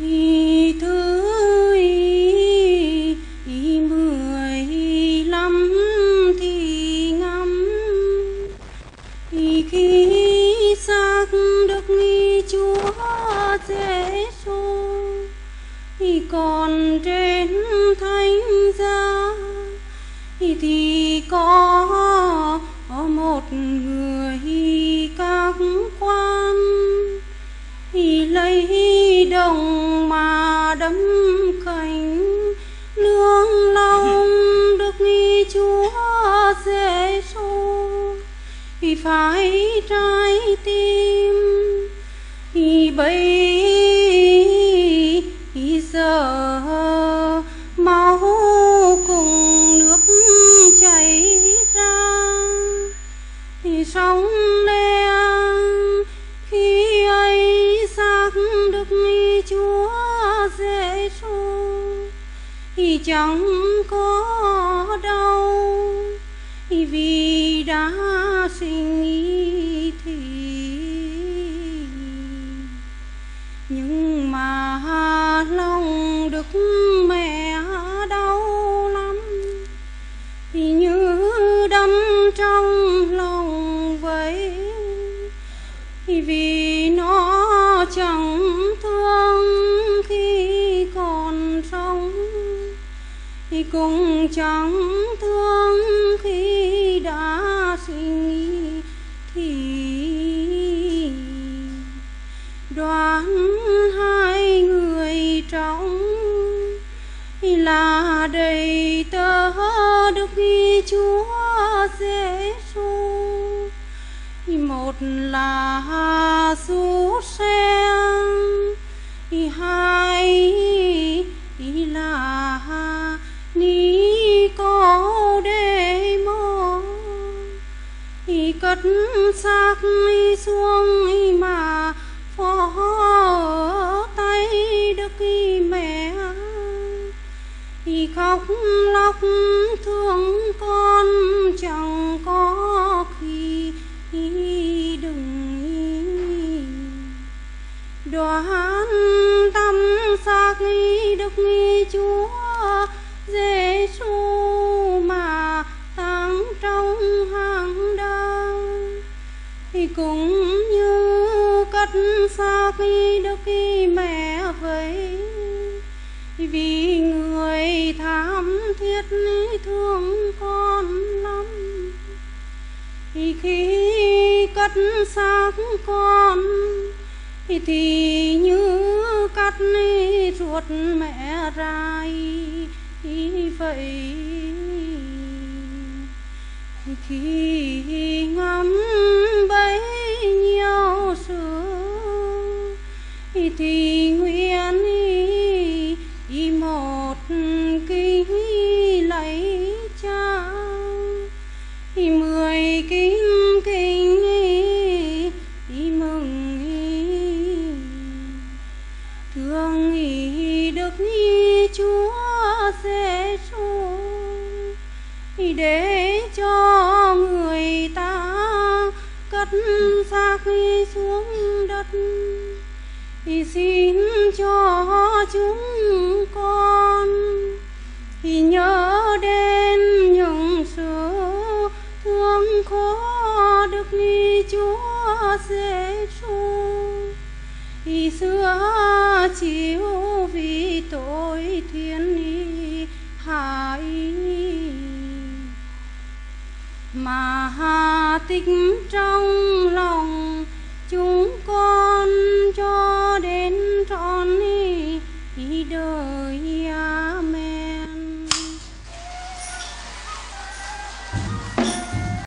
Y thứ Giêsu thì còn trên thánh giá, thì có một người các quan. Thì lấy đồng mà đâm cánh nương lòng được nghi chúa giêsu thì phải trái tim, thì bây sóng đen, khi ấy xác đức nghi chúa giêsu thì chẳng có đau vì đã sinh ý thì nhưng mà lòng đức mẹ đau lắm thì như đâm trong lòng ấy. Vì nó chẳng thương khi còn sống, cũng chẳng thương khi đã sinh thì. Đoán hai người trong là đầy tớ đức chúa giêsu một là su sen hai là ni có đề mô cất xác xuống mà phó tay đức mẹ. Khóc lóc thương con chẳng đoán tâm xác đức nghi chúa giêsu mà tăng trong hàng đau. Thì cũng như cất xác đức nghi mẹ vậy vì người tham thiết thương con lắm. Thì khi cất xác con thì như cắt ruột mẹ rai vậy. Khi ngắm bấy nhiêu xưa thì được như chúa sẽ xuống để cho người ta cất xác y xuống đất xin cho chúng con thì nhớ đến những sự thương khó được như chúa sẽ xuống y xưa chiếu vì tội thiên y hại mà hà tích trong lòng chúng con cho